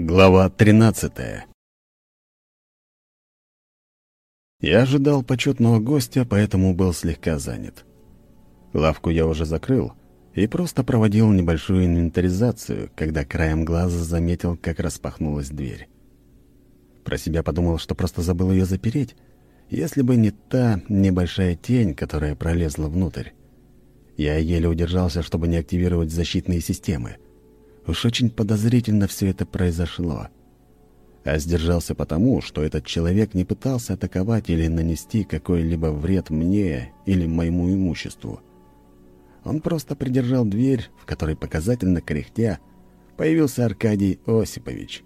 Глава 13 Я ожидал почетного гостя, поэтому был слегка занят. Лавку я уже закрыл и просто проводил небольшую инвентаризацию, когда краем глаза заметил, как распахнулась дверь. Про себя подумал, что просто забыл ее запереть, если бы не та небольшая тень, которая пролезла внутрь. Я еле удержался, чтобы не активировать защитные системы — Уж очень подозрительно все это произошло. А сдержался потому, что этот человек не пытался атаковать или нанести какой-либо вред мне или моему имуществу. Он просто придержал дверь, в которой показательно кряхтя появился Аркадий Осипович.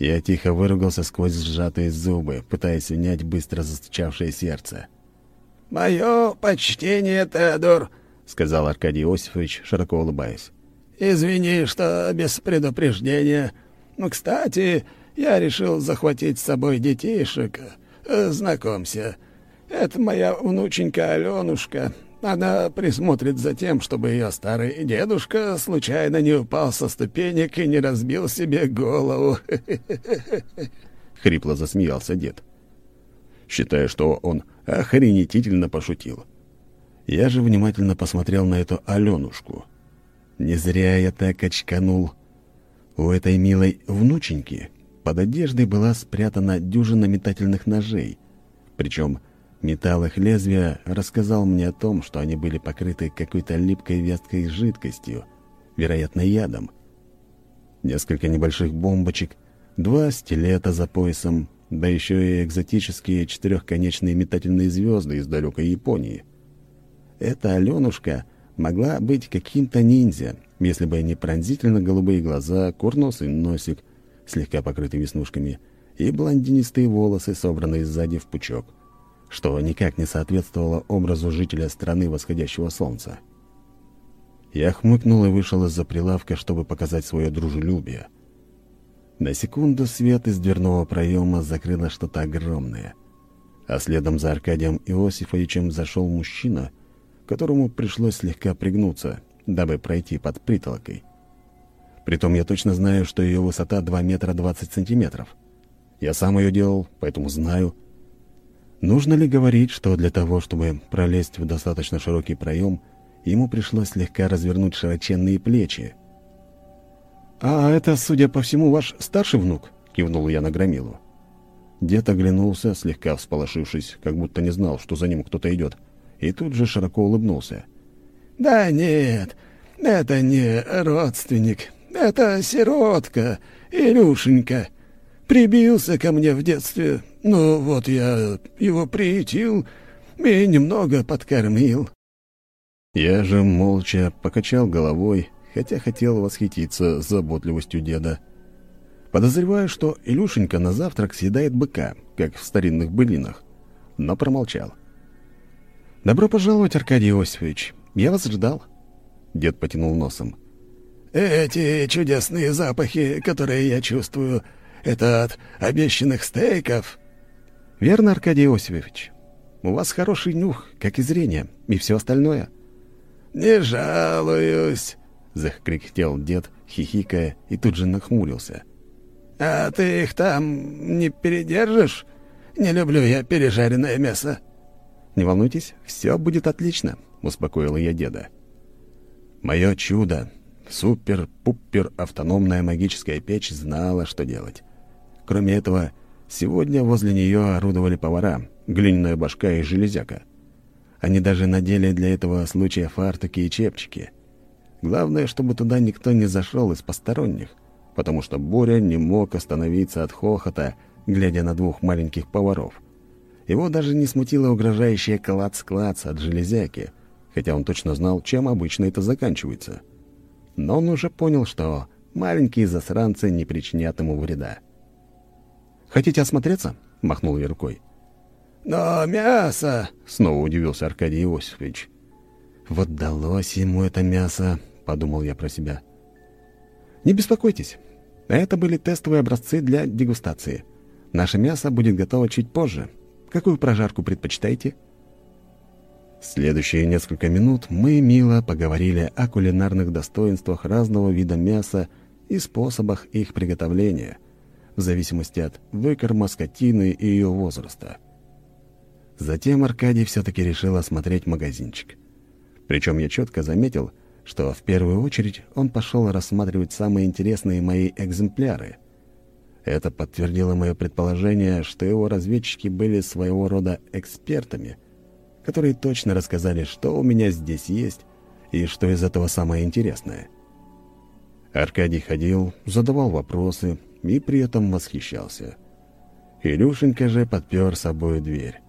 Я тихо выругался сквозь сжатые зубы, пытаясь унять быстро застучавшее сердце. «Мое почтение, Теодор», — сказал Аркадий Осипович, широко улыбаясь. «Извини, что без предупреждения. Ну, кстати, я решил захватить с собой детишек. Э, знакомься, это моя внученька Аленушка. Она присмотрит за тем, чтобы ее старый дедушка случайно не упал со ступенек и не разбил себе голову». Хрипло засмеялся дед. Считая, что он охренетительно пошутил. Я же внимательно посмотрел на эту Аленушку — не зря я так очканул. У этой милой внученьки под одеждой была спрятана дюжина метательных ножей. Причем металл их лезвия рассказал мне о том, что они были покрыты какой-то липкой вязкой жидкостью, вероятно, ядом. Несколько небольших бомбочек, два стилета за поясом, да еще и экзотические четырехконечные метательные звезды из далекой Японии. Эта Аленушка — могла быть каким-то ниндзя, если бы не пронзительно голубые глаза, курносый носик, слегка покрытый веснушками, и блондинистые волосы, собранные сзади в пучок, что никак не соответствовало образу жителя страны восходящего солнца. Я хмыкнул и вышел из-за прилавка, чтобы показать свое дружелюбие. На секунду свет из дверного проема закрыло что-то огромное, а следом за Аркадием Иосифовичем зашел мужчина — которому пришлось слегка пригнуться, дабы пройти под притолокой. Притом я точно знаю, что ее высота 2 метра 20 сантиметров. Я сам ее делал, поэтому знаю. Нужно ли говорить, что для того, чтобы пролезть в достаточно широкий проем, ему пришлось слегка развернуть широченные плечи? «А это, судя по всему, ваш старший внук?» — кивнул я на Громилу. Дед оглянулся, слегка всполошившись, как будто не знал, что за ним кто-то идет и тут же широко улыбнулся. «Да нет, это не родственник, это сиротка, Илюшенька. Прибился ко мне в детстве, ну вот я его приютил и немного подкормил». Я же молча покачал головой, хотя хотел восхититься заботливостью деда. Подозреваю, что Илюшенька на завтрак съедает быка, как в старинных былинах, но промолчал. — «Добро пожаловать, Аркадий Иосифович. Я вас ждал». Дед потянул носом. «Эти чудесные запахи, которые я чувствую, это от обещанных стейков?» «Верно, Аркадий Иосифович. У вас хороший нюх, как и зрение, и все остальное». «Не жалуюсь», — захкряхтел дед, хихикая, и тут же нахмурился. «А ты их там не передержишь? Не люблю я пережаренное мясо». «Не волнуйтесь, все будет отлично», — успокоила я деда. Мое чудо, супер-пупер автономная магическая печь знала, что делать. Кроме этого, сегодня возле нее орудовали повара, глиняная башка и железяка. Они даже надели для этого случая фартуки и чепчики. Главное, чтобы туда никто не зашел из посторонних, потому что Боря не мог остановиться от хохота, глядя на двух маленьких поваров — его даже не смутило угрожающее клац-клац от железяки, хотя он точно знал, чем обычно это заканчивается. Но он уже понял, что маленькие засранцы не причинят ему вреда. «Хотите осмотреться?» — махнул я рукой. «Но мясо!» — снова удивился Аркадий Иосифович. «Вот далось ему это мясо», — подумал я про себя. «Не беспокойтесь. Это были тестовые образцы для дегустации. Наше мясо будет готово чуть позже, Какую прожарку предпочитаете?» Следующие несколько минут мы мило поговорили о кулинарных достоинствах разного вида мяса и способах их приготовления, в зависимости от выкорма скотины и ее возраста. Затем Аркадий все-таки решил осмотреть магазинчик. Причем я четко заметил, что в первую очередь он пошел рассматривать самые интересные мои экземпляры. Это подтвердило мое предположение, что его разведчики были своего рода экспертами, которые точно рассказали, что у меня здесь есть и что из этого самое интересное. Аркадий ходил, задавал вопросы и при этом восхищался. Илюшенька же подпер собой дверь.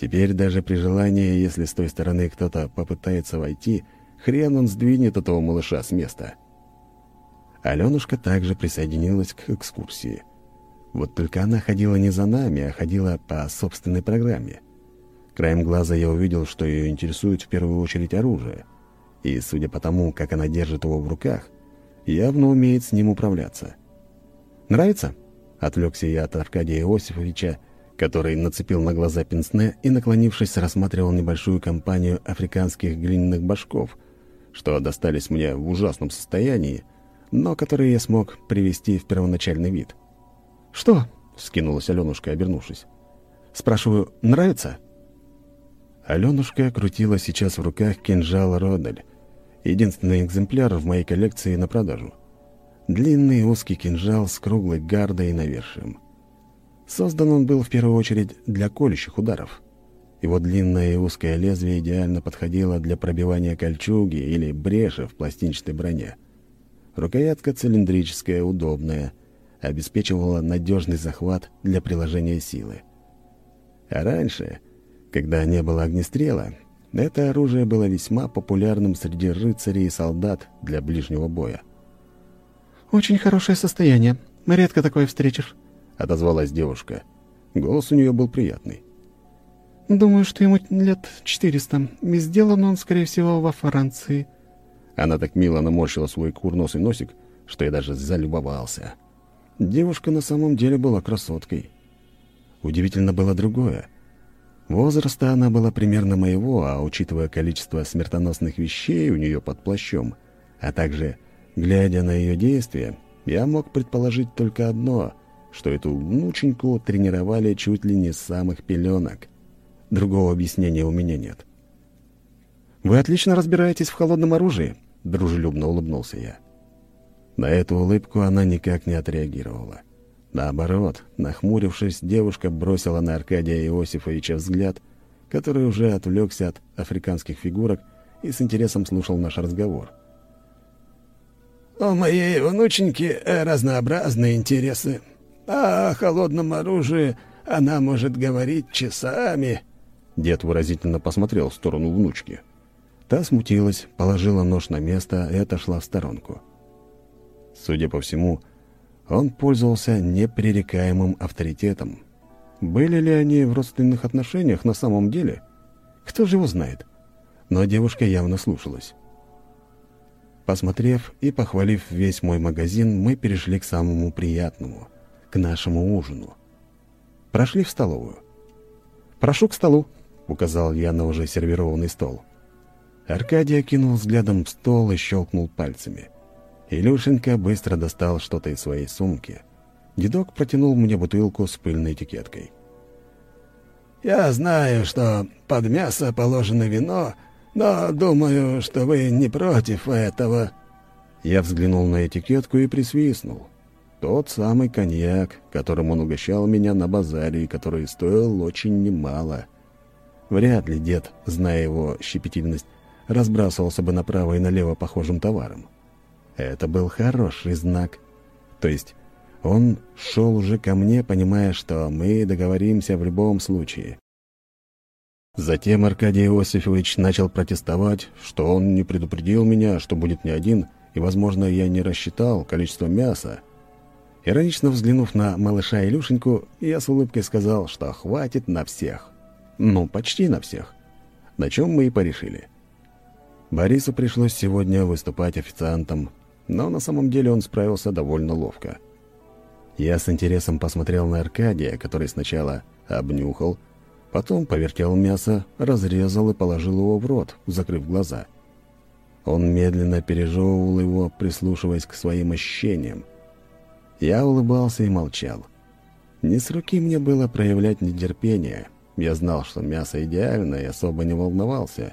Теперь даже при желании, если с той стороны кто-то попытается войти, хрен он сдвинет этого малыша с места. Аленушка также присоединилась к экскурсии. Вот только она ходила не за нами, а ходила по собственной программе. Краем глаза я увидел, что ее интересует в первую очередь оружие. И, судя по тому, как она держит его в руках, явно умеет с ним управляться. «Нравится?» — отвлекся я от Аркадия Иосифовича, который нацепил на глаза пенсне и, наклонившись, рассматривал небольшую компанию африканских глиняных башков, что достались мне в ужасном состоянии, но которые я смог привести в первоначальный вид. «Что?» — скинулась Аленушка, обернувшись. «Спрашиваю, нравится?» Аленушка крутила сейчас в руках кинжал Родель, единственный экземпляр в моей коллекции на продажу. Длинный узкий кинжал с круглой гардой и навершием. Создан он был в первую очередь для колющих ударов. Его длинное и узкое лезвие идеально подходило для пробивания кольчуги или бреши в пластинчатой броне. Рукоятка цилиндрическая, удобная, обеспечивала надежный захват для приложения силы. А раньше, когда не было огнестрела, это оружие было весьма популярным среди рыцарей и солдат для ближнего боя. «Очень хорошее состояние. Редко такое встретишь», — отозвалась девушка. Голос у нее был приятный. «Думаю, что ему лет четыреста. Сделан он, скорее всего, во Франции». Она так мило наморщила свой курносый носик, что я даже залюбовался. Девушка на самом деле была красоткой. Удивительно было другое. Возраста она была примерно моего, а учитывая количество смертоносных вещей у нее под плащом, а также, глядя на ее действия, я мог предположить только одно — что эту внученьку тренировали чуть ли не с самых пеленок. Другого объяснения у меня нет. «Вы отлично разбираетесь в холодном оружии», — дружелюбно улыбнулся я. На эту улыбку она никак не отреагировала. Наоборот, нахмурившись, девушка бросила на Аркадия Иосифовича взгляд, который уже отвлекся от африканских фигурок и с интересом слушал наш разговор. «У моей внученьки разнообразные интересы», а о холодном оружии она может говорить часами». Дед выразительно посмотрел в сторону внучки. Та смутилась, положила нож на место и отошла в сторонку. Судя по всему, он пользовался непререкаемым авторитетом. Были ли они в родственных отношениях на самом деле? Кто же его знает? Но девушка явно слушалась. Посмотрев и похвалив весь мой магазин, мы перешли к самому приятному к нашему ужину. Прошли в столовую. «Прошу к столу», — указал я на уже сервированный стол. Аркадий окинул взглядом в стол и щелкнул пальцами. Илюшенька быстро достал что-то из своей сумки. Дедок протянул мне бутылку с пыльной этикеткой. «Я знаю, что под мясо положено вино, но думаю, что вы не против этого». Я взглянул на этикетку и присвистнул. Тот самый коньяк, которым он угощал меня на базаре и который стоил очень немало. Вряд ли дед, зная его щепетильность, разбрасывался бы направо и налево похожим товаром. Это был хороший знак. То есть он шел уже ко мне, понимая, что мы договоримся в любом случае. Затем Аркадий Иосифович начал протестовать, что он не предупредил меня, что будет не один, и, возможно, я не рассчитал количество мяса, Иронично взглянув на малыша Илюшеньку, я с улыбкой сказал, что хватит на всех. Ну, почти на всех. На чем мы и порешили. Борису пришлось сегодня выступать официантом, но на самом деле он справился довольно ловко. Я с интересом посмотрел на Аркадия, который сначала обнюхал, потом повертел мясо, разрезал и положил его в рот, закрыв глаза. Он медленно пережевывал его, прислушиваясь к своим ощущениям. Я улыбался и молчал. Не с руки мне было проявлять нетерпение. Я знал, что мясо идеально, и особо не волновался.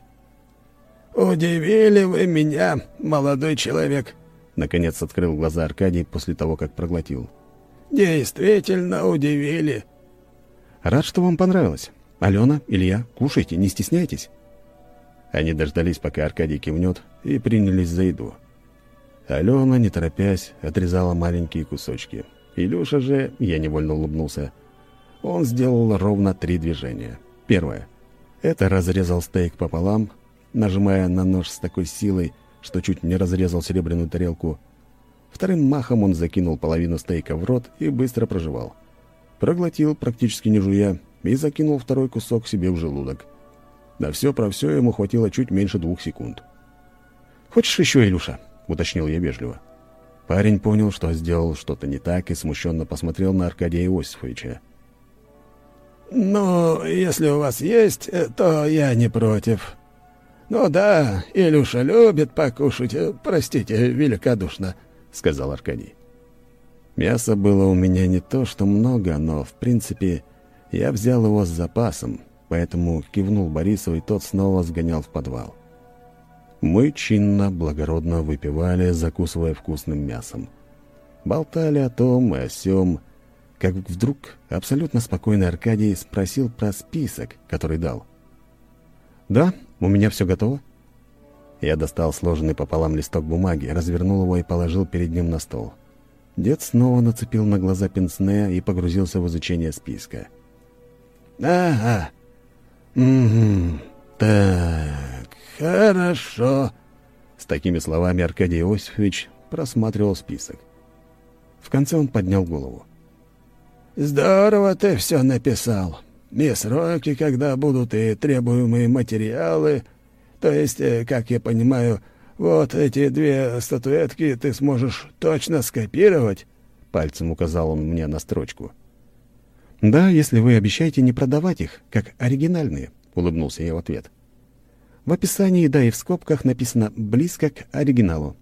«Удивили вы меня, молодой человек!» Наконец открыл глаза Аркадий после того, как проглотил. «Действительно удивили!» «Рад, что вам понравилось. Алена, Илья, кушайте, не стесняйтесь». Они дождались, пока Аркадий кивнет, и принялись за еду. Алена, не торопясь, отрезала маленькие кусочки. Илюша же, я невольно улыбнулся, он сделал ровно три движения. Первое. Это разрезал стейк пополам, нажимая на нож с такой силой, что чуть не разрезал серебряную тарелку. Вторым махом он закинул половину стейка в рот и быстро прожевал. Проглотил, практически не жуя, и закинул второй кусок себе в желудок. На все про все ему хватило чуть меньше двух секунд. «Хочешь еще, Илюша?» — уточнил я вежливо. Парень понял, что сделал что-то не так, и смущенно посмотрел на Аркадия Иосифовича. «Ну, если у вас есть, то я не против. Ну да, Илюша любит покушать, простите, великодушно», — сказал Аркадий. Мяса было у меня не то что много, но, в принципе, я взял его с запасом, поэтому кивнул Борису, и тот снова сгонял в подвал. Мы чинно, благородно выпивали, закусывая вкусным мясом. Болтали о том и о сём, как вдруг абсолютно спокойный Аркадий спросил про список, который дал. «Да, у меня все готово». Я достал сложенный пополам листок бумаги, развернул его и положил перед ним на стол. Дед снова нацепил на глаза пенсне и погрузился в изучение списка. «Ага, угу, так, хорошо». С такими словами Аркадий Иосифович просматривал список. В конце он поднял голову. «Здорово ты все написал. И сроки, когда будут, и требуемые материалы. То есть, э, как я понимаю, вот эти две статуэтки ты сможешь точно скопировать?» Пальцем указал он мне на строчку. «Да, если вы обещаете не продавать их, как оригинальные», — улыбнулся я в ответ. В описании, да и в скобках написано «близко к оригиналу».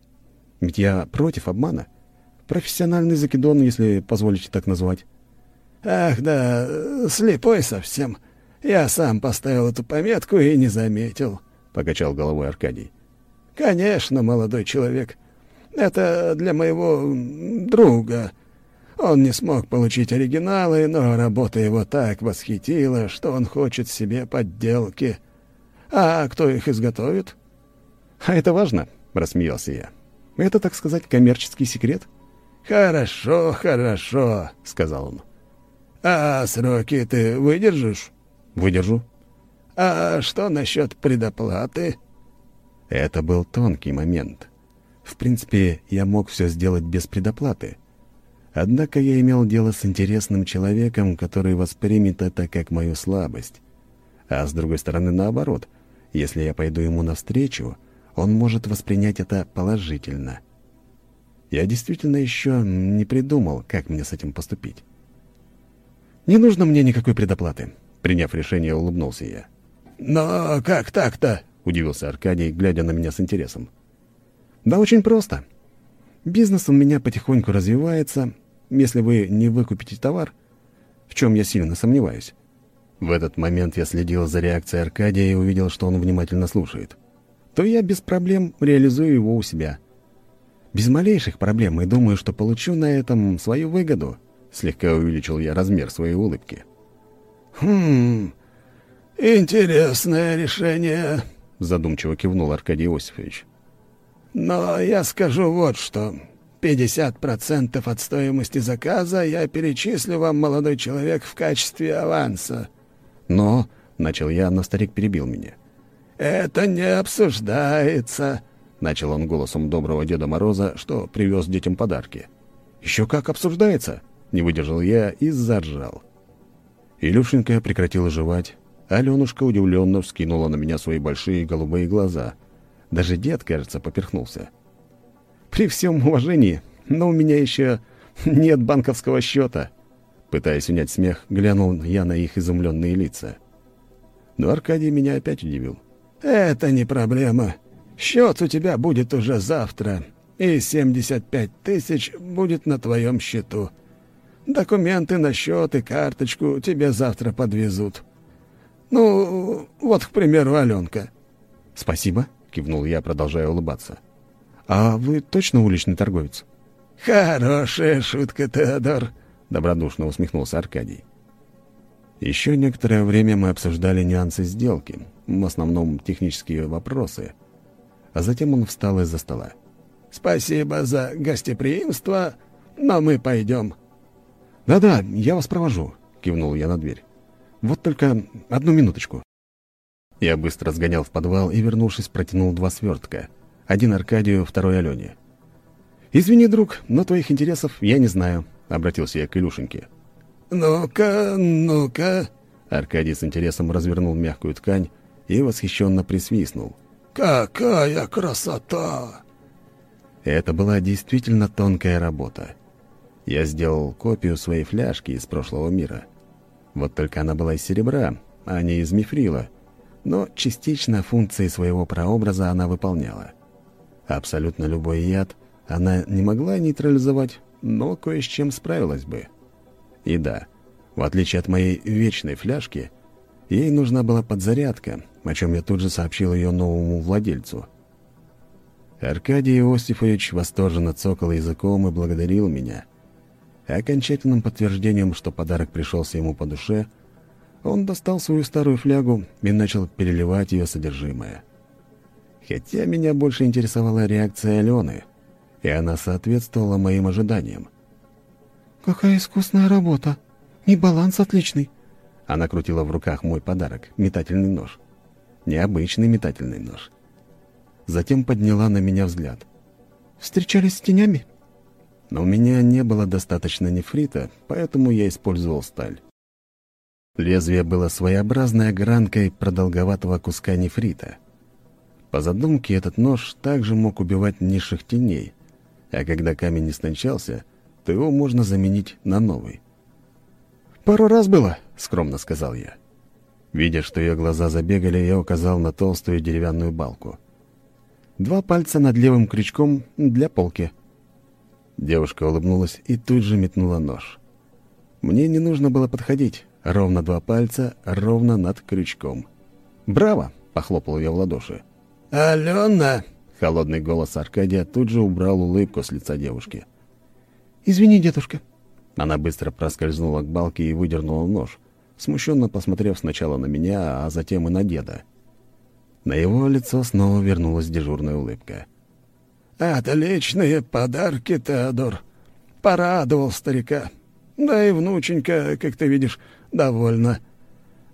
Ведь я против обмана. Профессиональный закидон, если позволите так назвать. «Ах да, слепой совсем. Я сам поставил эту пометку и не заметил», — покачал головой Аркадий. «Конечно, молодой человек. Это для моего друга. Он не смог получить оригиналы, но работа его так восхитила, что он хочет себе подделки. А кто их изготовит?» «А это важно», — рассмеялся я. «Это, так сказать, коммерческий секрет?» «Хорошо, хорошо», — сказал он. «А сроки ты выдержишь?» «Выдержу». «А что насчет предоплаты?» Это был тонкий момент. В принципе, я мог все сделать без предоплаты. Однако я имел дело с интересным человеком, который воспримет это как мою слабость. А с другой стороны, наоборот, если я пойду ему навстречу, он может воспринять это положительно. Я действительно еще не придумал, как мне с этим поступить. «Не нужно мне никакой предоплаты», — приняв решение, улыбнулся я. «Но как так-то?» — удивился Аркадий, глядя на меня с интересом. «Да очень просто. Бизнес у меня потихоньку развивается. Если вы не выкупите товар, в чем я сильно сомневаюсь». В этот момент я следил за реакцией Аркадия и увидел, что он внимательно слушает. То я без проблем реализую его у себя. Без малейших проблем и думаю, что получу на этом свою выгоду. Слегка увеличил я размер своей улыбки. «Хм, интересное решение», — задумчиво кивнул Аркадий Иосифович. «Но я скажу вот что. 50% от стоимости заказа я перечислю вам, молодой человек, в качестве аванса». «Но...» — начал я, но старик перебил меня. «Это не обсуждается», — начал он голосом доброго Деда Мороза, что привез детям подарки. «Еще как обсуждается!» Не выдержал я и заржал. Илюшенька прекратила жевать. Аленушка удивленно вскинула на меня свои большие голубые глаза. Даже дед, кажется, поперхнулся. «При всем уважении, но у меня еще нет банковского счета». Пытаясь унять смех, глянул я на их изумленные лица. Но Аркадий меня опять удивил. «Это не проблема. Счет у тебя будет уже завтра, и 75 тысяч будет на твоем счету. Документы на счет и карточку тебе завтра подвезут. Ну, вот, к примеру, Аленка». «Спасибо», — кивнул я, продолжая улыбаться. «А вы точно уличный торговец?» «Хорошая шутка, Теодор», — добродушно усмехнулся Аркадий. Еще некоторое время мы обсуждали нюансы сделки, в основном технические вопросы, а затем он встал из-за стола. «Спасибо за гостеприимство, но мы пойдем». «Да-да, я вас провожу», — кивнул я на дверь. «Вот только одну минуточку». Я быстро сгонял в подвал и, вернувшись, протянул два свертка. Один Аркадию, второй Алене. «Извини, друг, но твоих интересов я не знаю», — обратился я к Илюшеньке. «Ну-ка, ну-ка...» Аркадий с интересом развернул мягкую ткань и восхищенно присвистнул. «Какая красота!» Это была действительно тонкая работа. Я сделал копию своей фляжки из прошлого мира. Вот только она была из серебра, а не из мифрила, но частично функции своего прообраза она выполняла. Абсолютно любой яд она не могла нейтрализовать, но кое с чем справилась бы. И да, в отличие от моей вечной фляжки, ей нужна была подзарядка, о чем я тут же сообщил ее новому владельцу. Аркадий Иосифович восторженно цокал языком и благодарил меня. Окончательным подтверждением, что подарок пришелся ему по душе, он достал свою старую флягу и начал переливать ее содержимое. Хотя меня больше интересовала реакция Алены, и она соответствовала моим ожиданиям. «Какая искусная работа! И баланс отличный!» Она крутила в руках мой подарок — метательный нож. Необычный метательный нож. Затем подняла на меня взгляд. «Встречались с тенями?» Но у меня не было достаточно нефрита, поэтому я использовал сталь. Лезвие было своеобразной огранкой продолговатого куска нефрита. По задумке, этот нож также мог убивать низших теней, а когда камень истончался — то его можно заменить на новый. «Пару раз было», — скромно сказал я. Видя, что ее глаза забегали, я указал на толстую деревянную балку. Два пальца над левым крючком для полки. Девушка улыбнулась и тут же метнула нож. Мне не нужно было подходить. Ровно два пальца, ровно над крючком. «Браво!» — похлопал я в ладоши. «Алена!» — холодный голос Аркадия тут же убрал улыбку с лица девушки. — «Извини, дедушка». Она быстро проскользнула к балке и выдернула нож, смущенно посмотрев сначала на меня, а затем и на деда. На его лицо снова вернулась дежурная улыбка. «Отличные подарки, Теодор. Порадовал старика. Да и внученька, как ты видишь, довольна.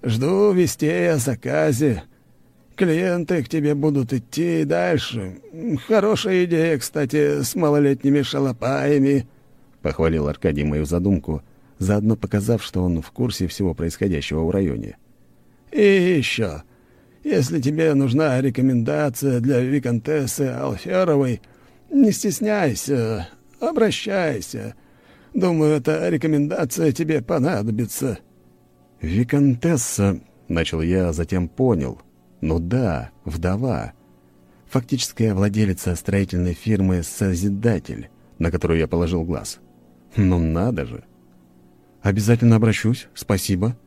Жду вестей о заказе. Клиенты к тебе будут идти и дальше. Хорошая идея, кстати, с малолетними шалопаями» похвалил Аркадий мою задумку, заодно показав, что он в курсе всего происходящего в районе. «И еще, если тебе нужна рекомендация для виконтессы Алферовой, не стесняйся, обращайся. Думаю, эта рекомендация тебе понадобится». «Виконтесса», — начал я, затем понял. «Ну да, вдова. Фактическая владелица строительной фирмы «Созидатель», на которую я положил глаз. Ну надо же. Обязательно обращусь, спасибо.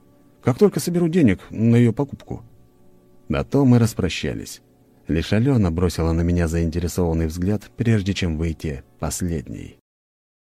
Как только соберу денег на ее покупку. На то мы распрощались. Лишь Алена бросила на меня заинтересованный взгляд, прежде чем выйти последней.